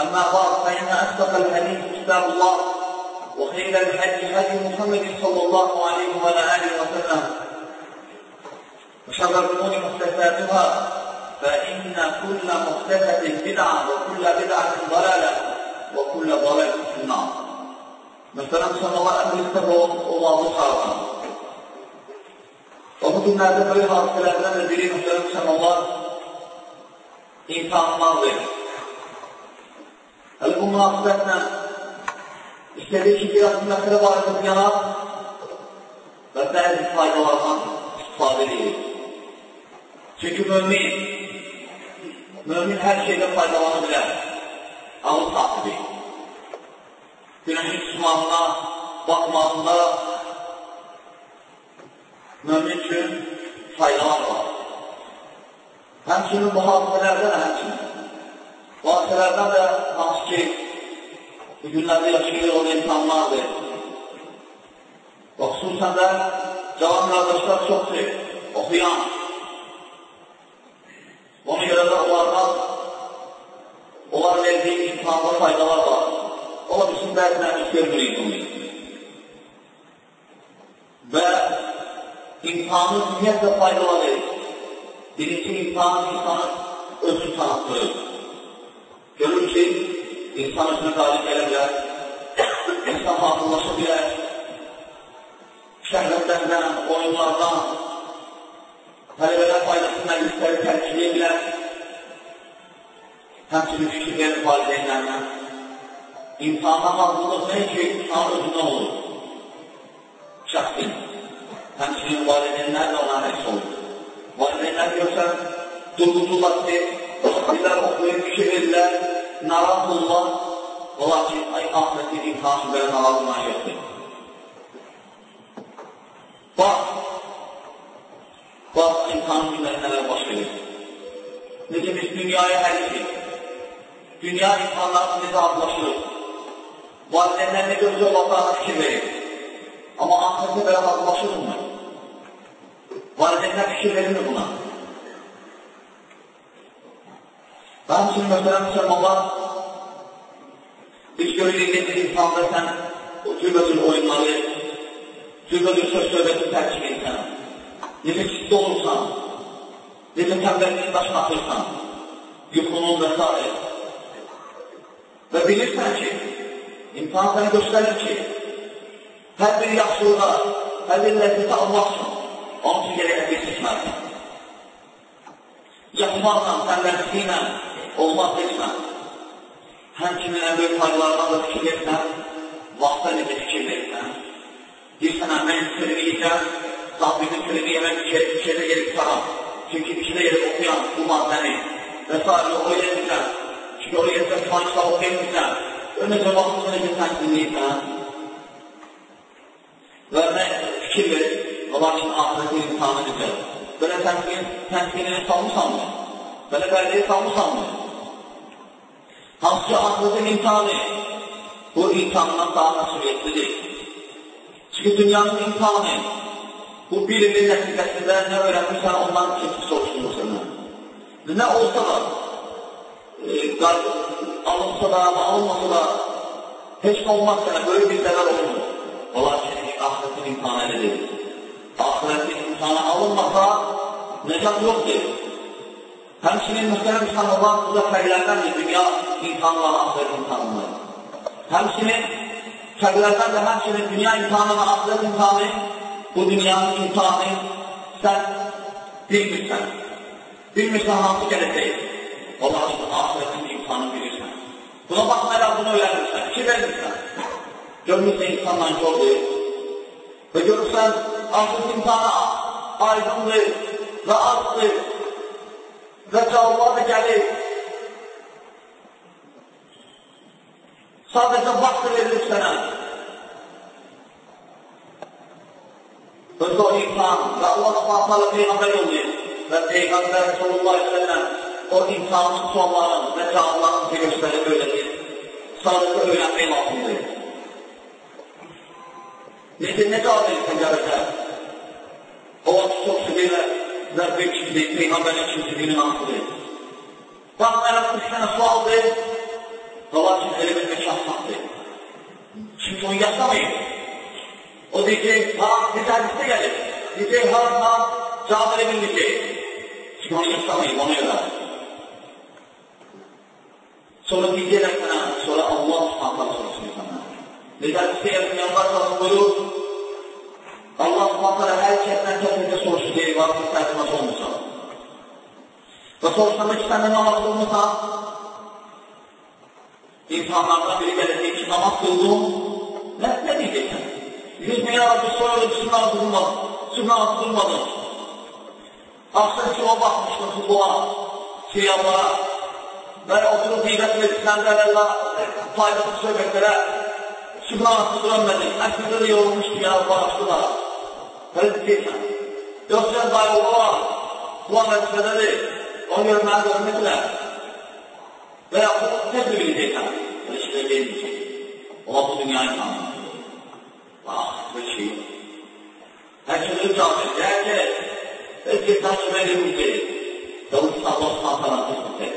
أما بعد فإن أصدق الحديث كتاب الله وخير الهدي هدي محمد صلى الله عليه وعلى آله وسلم. وشر الأمور محدثاتها فإن كل محدثة بدعة وكل بدعة ضلالة وكل ضلالة في النار. مثلا صلى الله عليه وسلم الله صحابه Və bu günlərdə böyük hadisələrdən də biri mühtərəm müsəlmanlar imtihanlardır. Hələ bu münasibətlə istədik ki, biraz məsələ barədə yanaq və bəzi faydalardan istifadə edilir. Çünki mümin, mümin hər şeydən faydalana bilər. Ağıl sahibi. Günəşin tutmağına, baxmağında mümin üçün faydalar var. Həmçinin bu hadisələrdən də həmçinin. Bu hadisələrdən də hansı ki, bu günlərdə yaşayır olan insanlardır. Və xüsusən də cavan qardaşlar çoxdur, oxuyan. Ona görə də onlardan onlar verdiyi imtihanda faydalar var. Ola bilsin, bəzilər görmürük bunu. Və imtihanı ümumiyyətlə faydaları. Birinci imtihan insanı özü tanıtır. Görür ki, insan özünə qalib gələ bilər, insan hatırlaşa bilər, şəhvətlərdən, oyunlardan, tələbələr faydası məclisləri tərkiləyə bilər, həmçinin fikir verir valideynlərlə. İmtihana hazırlıq nə ki, insan özündən olur, şəxsin həmçinin valideynlər də ona həks olur. Valideynlər görsən, durğuturlar ki, bizlər oxuyub, fikir verirlər, narahat olurlar, olar ki, ay, ahirətin imtihanı belə narahat olmayan yoxdur. Bax, bax, imtihanın günləri nələr baş verir. Necə biz dünyaya hər iki, dünya imtihanlarını necə hazırlaşırıq. Valideynlər nə gözü olacağını fikir verir. Amma ahirətə belə hazırlaşırmı? Valideynlər fikir verilmir buna. Və həmçinin möhtərəm müsəlmanlar, biz görürük ki, insanda sən o cürbəcür oyunları, cürbəcür söz söhbəti tərkib etsən, necə ciddi olursan, necə təmbəlliyin başına atırsan, yuxunun və s. Və bilirsən ki, imtihan səni göstərir ki, hər bir yaxşılığa, hər bir ləzzəti almaq üçün onun üçün gerək bir seçməlisən. Yatmaqla, təmbəlliklə olmaz desən. Həmçinin ən böyük faydalarına da fikir versən, vaxta necə fikir versən. Deyirsən, mən fikirləyəcəm, Rabbinin fikrini yemək fikirdə yerib tutaram. Çünki fikirdə yerib oxuyan bu maddəni və s. o yedirsən. Çünki o yedirsən, filan kitab oxuyamırsan. Önəcə vaxtını necə tənzimləyirsən. Və nə fikir verir, lakin ahirətin imtihanı necə? Belə təmkinini salmışsanmı? Belə qəlbiyi salmışsanmı? Hansı ki, ahirətin imtihanı bu imtihandan daha məsuliyyətlidir. Çünki dünyanın imtihanı bu bir ilin nəticəsində nə öyrənmirsən, ondan keçib soruşulur səndən. Nə olsa da, e, alınsa da, alınmasa da, heç nə olmaz sənə, böyük bir zəvər olmur. Olar ki, ahirətin imtihanı elədir. Ahirətin imtihanı alınmasa, nəcat yoxdur. Həmçinin müstərəm insanlar burada fərqləndəndir dünya imtihanla ahirət imtihanlar. Həmçinin Şərlərdən də həmçinin dünya imtihanı və axirət imtihanı, bu dünyanın imtihanı sən bilmirsən. Bilmirsən hansı gələcək. Allah üçün axirətin imtihanı bilirsən. Buna baxmayaraq bunu öyrənirsən, fikir vermirsən. Görmürsən insanla gördür. Və görürsən, axirət imtihanı aydındır və azdır və cavabları gəlir. Sadəcə vaxt verilir sənə. Özü o imtihan və Allah subhanətələ Peyğəmbər yollayır və Peyğəmbər sallallahu aleyhi ve sellem o imtihanın suallarını və cavablarını bize göstərib öyrədir. Sadəcə öyrənmək lazımdır. Necə, nə cavab verirsən gələcək? O vaxt çox sevirlər və bir kimdir, Peyğəmbərin kimsizliyinin hansıdır. Baxmayaraq üç dənə sualdır, və lakin elə bilmək şahsatdır. Çünki onu yaşamayın. O deyəcək, ha, necə hədisdə gəlir. Deyəcək, ha, ha, cavab elə bilməyəcək. Çünki onu yaşamayın, onu elə. Sonra deyəcəklər sənə, sonra Allah subhanətlər soruşur sənə. Necə hədisdə gəlir, Peyğəmbər sallallahu buyurur, Allah subhanətlər hər kəsdən kəsəcə soruşur, deyir, var ki, tərcüməsi olmuşsa. Və soruşanda ki, səndə namaz olmuşsa, İnsanlardan biri gələcək ki, namaz qıldım, nə, nə deyəcəksən? Yüz min Rabbi soyulub, siz namaz qılmadın, siz namaz qılmadın. Axşam ki, o baxmışdım futbola, siyahlara və oturub qeybət meclislərdə və Allah faydalı söhbətlərə siz namaz qılmadın, əslində də yorulmuşdu ya, bağışdılar. Hələ deyirsən, yoxsa dayı olar, bu an vəzifədədir, onu görməyə görməklər. Və yaxud tez biləcəksən, heç də verməyəcək. Ola bu dünyayı tanıyır. Bax, bir şey. Hər kimi cavab edir. Hər ki, heç ki, takip edilmir. Və bu Allah subhanətələ təsbit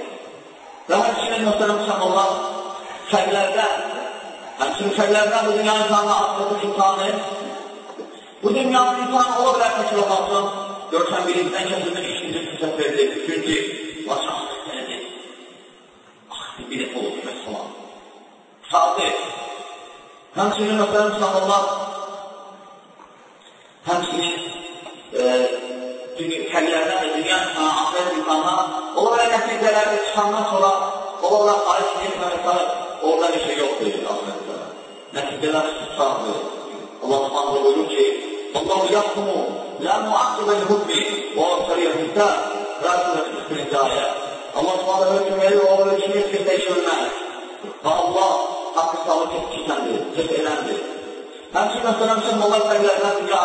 Və həmçinin məsələn müsəlmanlar fərqlərdən, həmçinin fərqlərdən bu dünyanın insanı, axıratın imtihanı, bu dünyanın imtihanı ola bilər təkil olmasın, görsən bilimdən kəsilmiş ikinci fürsət verilir. Çünki, başa bir dəfə olur və salam. Sadə. Həmçinin məsələn sahalar həmçinin e, kəllərdən və dünya ahirət imkanına onlara nəticələrdə çıxandan sonra onlara xaric etmə və s. orada bir şey yoxdur ahirətdə. Nəticələr tutsaqdır. Allah subhanələ buyurur ki, Allah yaxkumu la muaqqibə l-hukmi və o səriyyə hüddər Rəsulə 41-ci ayə. Allah subhanə hökm verir, o hökmü heç bir dəyişilməz. Və Allah haqqı salı keçkisəndir, keçələndir. Həmçin, məsələn, müsəlmanlar fərqlərdən dünya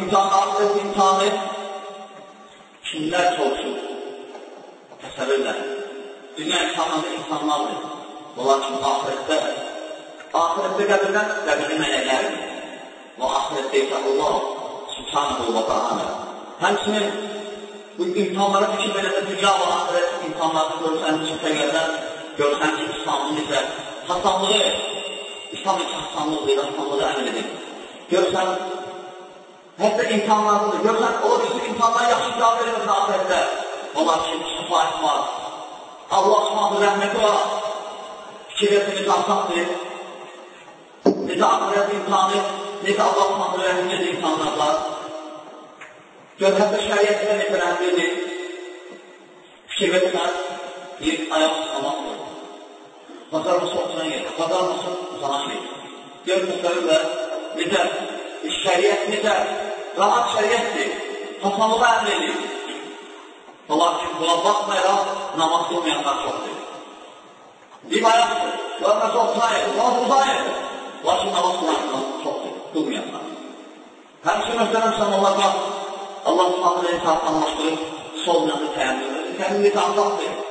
imtihanı, öz imtihanı kimlər çalışır? Təsəvvürlər. Dünya imtihanları insanlardır. Onlar kimi ahirətdə, ahirətdə qəbirdən qəbirli mələklərdir. Və ahirətdə isə Allah subhanahu wa ta'ala. Həmçinin bu imtihanlara fikir verəndə dünya və ahirət imtihanlarını görsən ki, təqərdən görsən ki, İslamın necə hasanlığı, İslam necə hasanlıqdır, hasanlığı əmr edir. Görsən, hətta imtihanlardır, görsən, o bizim imtihanlar yaxşı cavab verir ahirətdə. Onlar ki, şəfayət var. Allah subhanı rəhməti var. Fikir versə necə hasandır. Necə ahirət imtihanı, necə Allah subhanı rəhməti imtihanlar var. Gör, hətta şəriyyətdə məsələndir, fikir versən, bir ayaq tutamaqdır. Yer, bacarması uzanan yer. Gör, məsələdə, necə, şəriyyət necə, rahat şəriyyətdir, hasanlığı əmr edir. Lakin buna baxmayaraq, namaz qılmayanlar çoxdur. Bir ayaqdır, görməsi yer, namaz uzan yer. Lakin namaz qılanlar çoxdur, qılmayanlar. Həmçin, onlar bax, Allah subhanələ insan anlaşdırır, sol yanı. Təyyəmdir insan qalxdır.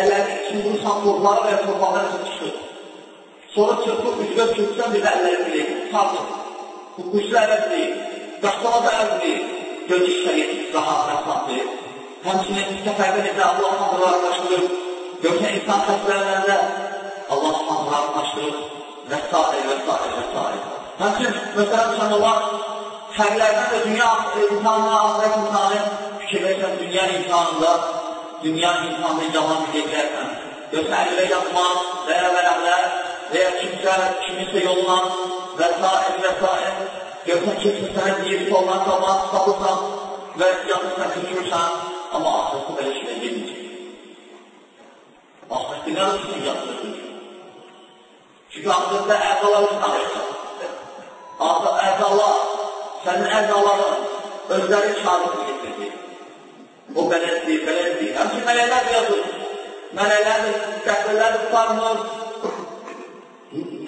Əllərini insan torbağa və nəsə çıxır. Sonra çırpıb üzgöz çırpsan bir də əlləri bilir, saldır. Bu qüslə əvəzdir, qaçlama da əvəzdir. Göz işləri rahat rəfsatdır. Həmçinin səfərdə necə Allah subhanələ anlaşdırır. Görsən insan xəstələrində Allah subhanələ anlaşdırır. Və s. və s. və s. Həmçinin, məsələn, sən onlar fərqlərdən də dünya imtihanına, ahirət imtihanı fikirləşən dünya imtihanında, dünya imtihanında yalan biləcəksən. Yoxsa əlilə yatmaq və ya vərəqlər və ya kimsə, kimisə yoluna və s. və s. Görsən kimsə sənə deyir ki, ondan qabaq tapırsan və yanırsan, köçürsən, amma ahirətdə belə şeylə gelməyəcək. Ahirətdə nə üçün yatırır? Çünki ahirətdə əzalar üçün arayacaq. Əzalar, sənin əzaların özləri şahidini getirdi. O belədir, belədir. Həmçin mələklər də yazır. Mələklər də qəbirlər tutarmır,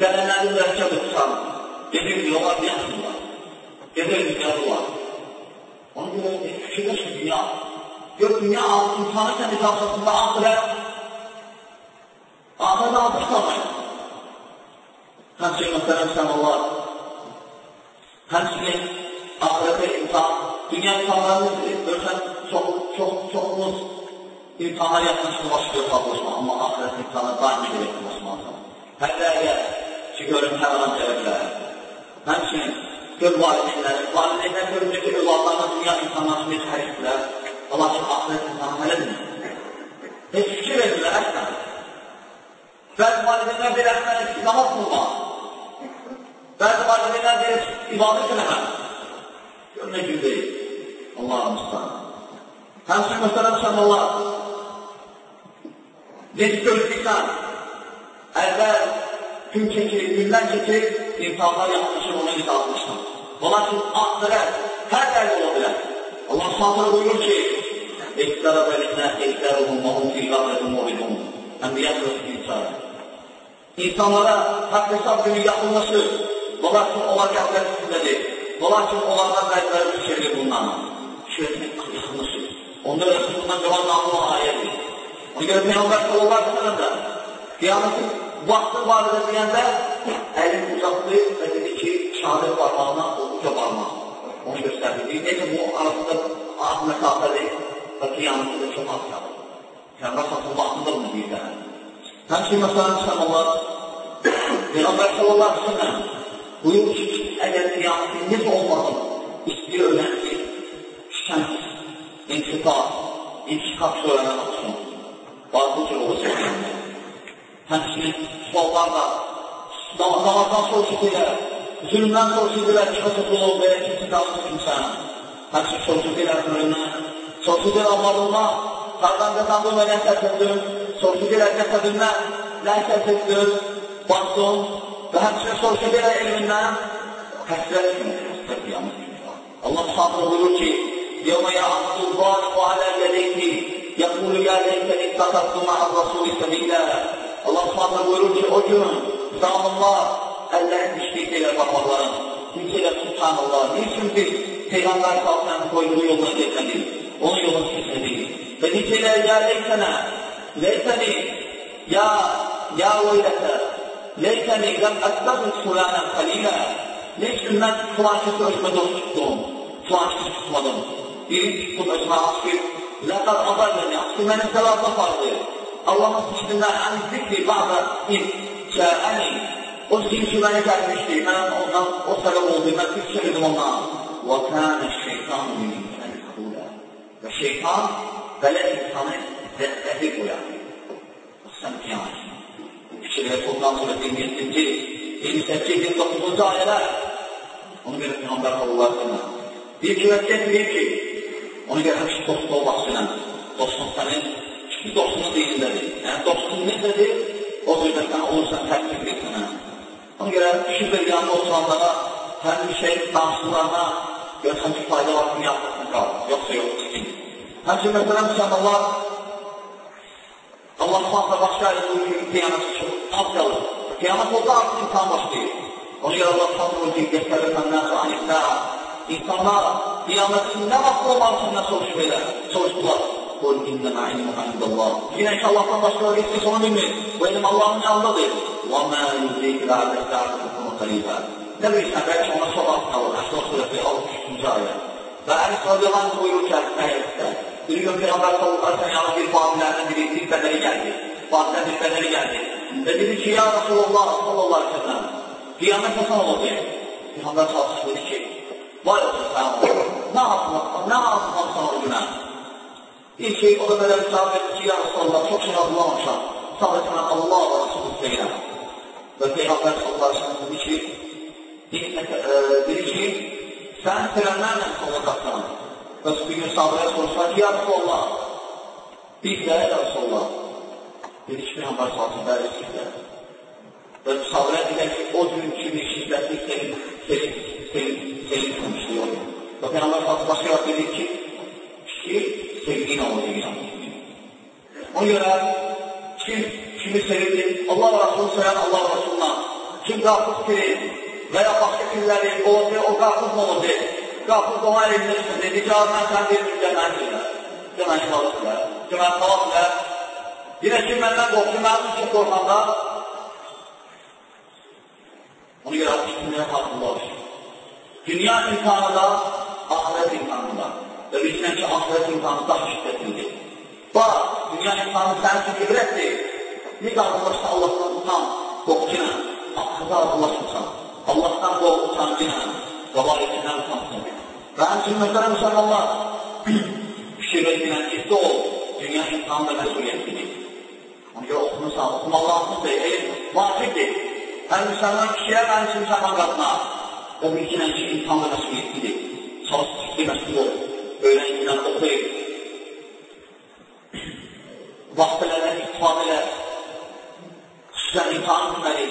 gələnləri mürəkkəb tutarmır. Gedir, yola yaxşılar. Gedir, yazırlar. Ona görə fikirləşin dünya. Gör, dünya insanı sənin qarşısında axirət, axirət altı qalmayın. Həmçin, məsələn, sən Allah, həmçinin axirətə insan, dünya insanlarını görsən, çox, çox, çoxumuz imtihana başlıyor qablaşma, amma axirət imtihana daimi belə yaxınlaşmalısan. Hətta əgər ki, görün hər an gələ bilər. Həmçinin gör valideynləri, valideynlər görünür ki, övladlarına dünya imtihanları necə hərəkətlər, Allah ki, axirət imtihanı hələdir. Heç fikir verirlər, əsnə. Bəzi valideynlər deyir, əsnə, namaz qılma. Bəzi valideynlər deyir, ibadət eləmə. Gör nə gün deyil. Allah'ın müstahı. Həmçin məsələn şəhəllər, necə gözləyirsən, əvvəl gün keçir, günlər keçir, insanlar yaxlaşır, ona görə atmışsan. Lakin ahirət hər dəli ola bilər. Allah s.ə.v. buyurur ki, Ektara bəlinə, ektəruhum, mahum fi qaflətum muridun. Ənbiyyət rəsul insan. İnsanlara haqq hesab günü yaxınlaşır. Lakin onlar qəflət üstündədir. Lakin onlardan bəziləri üç şeydir bundan. Şöhrətini yaxınlaşır. Onda Resulullah cevap Allah ayeti. Ona göre Peygamber sallallahu aleyhi ve sellem de kıyametin vakti barədə deyəndə əlin uzatdı və dedi ki, şahadət parmağına o uca parmağı. Onu göstərdi. Necə bu arasında az məsafədir və qiyamətdə də çox az qalır. Peygamber sallallahu vaxtında bunu deyirlər. Həmçin məsələn Müslümanlar Peygamber sallallahu aleyhi ve sellem buyurur ki, əgər qiyamətin necə olmasın, istəyir öyrənsin, şəmsiz intiqam, intiqam söylənən olsun. Bazı cür olacaq. Həmçinin suallarla namazdan soruşu deyilər, zülmdən soruşu deyilər, kimə tutulub, belə kimsə qalsın kimsən. Həmçinin soruşu deyilər ölümdən, soruşu deyilər malından, hardan qazandım və nə səsədim, soruşu deyilər cəsədimdən, nə səsədim, baxdım və həmçinin soruşu deyilər elmindən, həsrət günü, həsrət qiyamət günü. Allah sahabı buyurur ki, يوم يعض الظالم على يديه يقول يا ليتني اتخذت مع الرسول سبيلا Allah subhanahu buyurur ki o gün zalimlar əllərin dişlik ilə baxmaların. Çünki elə subhanallah, niçin biz Peyğəmbər salsın koyduğu yoldan getmədik, onun yolunu keçmədik. Və necə ilə ya leysənə, leysəni, ya, ya veylətə, leysəni, ləm əstəqid fulanən xəlilə, niçin mən filan kəsə özümə dost tutdum, filan kəsə tutmadım. birinci qudacına haqqı, ləqəd adalləni haqqı, mənim səlat apardı. Allahın fikrindən ən zikri bağda in, cəəni, o zikri ki, məni gəlmişdi, mən ondan, o səbəb oldu, mən zikri edim ondan. Və kənə şeytan min insanı xəbulə. Və şeytan belə insanı zəddəhi qoyar. O sən qiyamət. Fikirlər Sultan Suresi 27-ci, 28-29-cu ayələr. Onu belə Peygamber sallallahu aleyhi ve sellem. Bir ki, vəccət deyir ki, Ona görə həmişə dostluq baxsınən, dostluq sənin iki dostluğun deyindədir. Yəni, dostluq necədir? O cürdə sən olursan, təklif edir sənə. Ona görə kişi bir yanında oturanlara, hər bir şey danışıqlarına görsən ki, fayda var, dünya yaxasını qal, yoxsa yox, çəkin. Həmçin, məsələn, müsəlmanlar, Allah subhanətlə başqa ayət buyur ki, qiyamət çox az qalır. Qiyamət olsa artıq imtihan başlayır. Ona görə Allah subhanətlə buyur ki, gəsəlir səndən sonra anifdə, İnsanlar qiyamətin nə vaxt olmasından soruşub elə, soruşdular. Qul innəmə ilmə indəllah. Yine ki Allahdan başqa heç heç onu bilmir. Bu elm Allahın yanındadır. Və mə yudrik lə'də sə'də bunu qəribə. Nə bilirsən, bəlkə ona çox az qalır. Əşraf surəsi 63-cü ayə. Və Əlis aleyhi ve sellem. Və aleyhi ve sellem, aleyhi ve sellem Vay olsun sağ ol. Ne yapmak, ne yapmak sana günah? Bir şey o da böyle bir sahabe etti ki ya Resulallah çok şey hazırlamamışam. Sadece sana Allah ve Resulü isteyine. Və Peyğəmbər sallallahu aleyhi ve sellem dedi ki, dedi ki, sən sevənlərlə olacaqsan. Və bir gün sahabəyə soruşlar ki, ya Rasulallah, biz də ya Rasulallah. Dedi ki, Peyğəmbər sallallahu bəli sizdə. Və sahabəyə dedilər ki, o gün kimi şiddətli sevin, sevin, sevin, sevin konuşuyor. Və Peyğəmbər sallallahu başqa vaxt dedi ki, ki, sevgin olacaq. Ona görə kim kimi sevirdi, Allah və Rasulü sevən Allah və Rasuluna, kim qafız kirir, və ya başqa kimləri olacaq, o qarpız mı olacaq? Qarpız ona elində çıxır, dedi ki, mən sən bir müddət məni deyirlər, ki, məni qalırlar, ki, məni qalırlar. Yenə kim məndən qorxu, mənim üçün qorxanda, onu görə üstünlüyə farkında olsun. Dünya imkanı da, ahirət imkanı da. Və bilsən ki, ahirət imkanı daha şiddətlidir. Bax, dünya imkanı sənin üçün ibrətdir. Bir qarşılaşsa Allahdan utan, qorxuna, axıda arzulaşırsan. Allahdan qorxu sancına, qalayetindən utansın. Və həmçin məsələ müsəlmanlar, fikir edilən ciddi ol, dünya imtihanı da məsuliyyətlidir. Ona görə oxumusan, oxumaq lazımdır, elm vacibdir. Həm müsəlman kişiyə, həm üçün müsəlman qadına. Və bilginən ki, imtihan da məsuliyyətlidir. Çalış, ciddi məsul ol, öyrəngindən oxuyub. Vaxtələrdən istifadə elə, xüsusən imtihan etməli.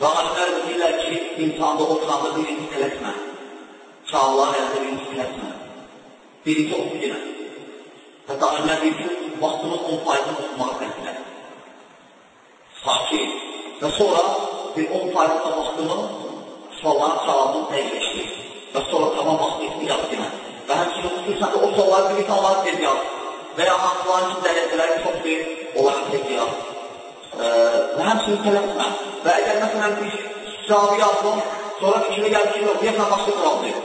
Və alimlər deyirlər ki, imtihanda oturanda birinci tələsmə. Çağlar əldə birinci tələsmə. Birinci oxu yenə. Hətta alimlər deyir ki, vaxtının 10 faizini oxumağı tələsmə. Sakin. Və sonra bir 10 faizində vaxtını sualların cavabını dəqiqləşdir. Və sonra tamam vaxtı etki yaz yenə. Və həmçinin xüsusən də o sualları bir insanları tez yaz. Və ya hansıların ki, dərəcələri çoxdur, onları tez yaz. Və həmçinin tələsmə. Və əgər məsələn bir cavabı yazdım, sonra fikrə gəldi ki, yox, deyəsən başqa cavabdır.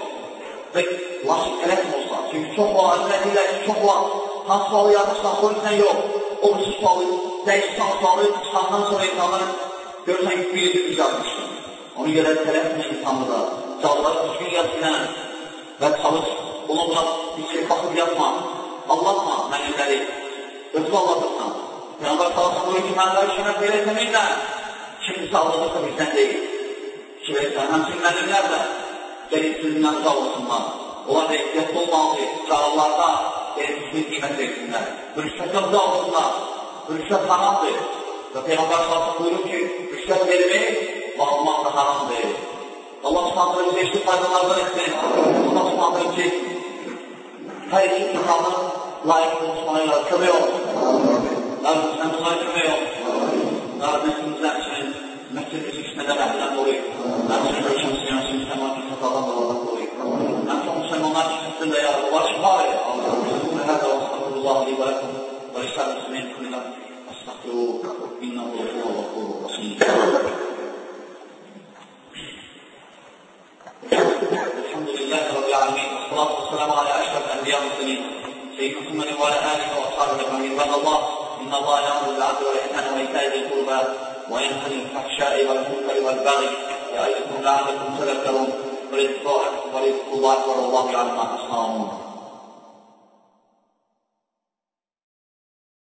Və lakin tələsmə olsa, çünki çox vaxt, əzrə deyirlər ki, çox vaxt hansı sualı yazırsan, xoyursan yox, o bir sualı, dəyişsən sualı çıxandan sonra insanlar görürsən ki, bir düz yazmışsın. Ona görə tələsmə insanı da, cavabları düzgün yazsınlar və çalış, ona buna bir şey baxıb yazma, Allahma mənimləri, özü Allahdırsan. Peyğəmbər sallallahu buyur ki, mənləri şərəf verəsən ilə, kimsə aldırırsa bizdən deyil. Ki verəsən, həmçin mənimlər də gəlib sizindən uzaq olsunlar. Onlar da ehtiyatlı olmalıdır, çağırlarda elimizin qiymət versinlər. Rüşvətə uzaq olsunlar. Rüşvət haramdır. Və Peyğəmbər sallallahu buyurur ki, rüşvət vermək bakmak da haramdır. Allah subhanahu beşli faydalardan etsin. Allah subhanahu ki her iki insanın layık olmasına kömür olsun. Rabbimizden dolayı kömür olsun. Rabbimizden için mescidimizi işleden ehlen koruyun. Rabbimizin ölçümüzü yansın, müslümanın hatadan dolayı koruyun. Rabbimizin müslümanlar çizgisinde yardım var, şifa ya. Allah'ın her zaman sallallahu aleyhi ve sellem ve işler müslümanın kılına. Estağfurullah. İnna Allah'ın Allah'ın Allah'ın Allah'ın والسلام على أشرف الأنبياء والمرسلين سيدنا محمد وعلى آله وأصحابه أجمعين. عباد الله إن الله يأمر بالعدل والإحسان وإيتاء ذي القربى وينهى عن الفحشاء والمنكر والبغي يعظكم لعلكم تذكرون. ولذكر الله أكبر والله يعلم ما تصنعون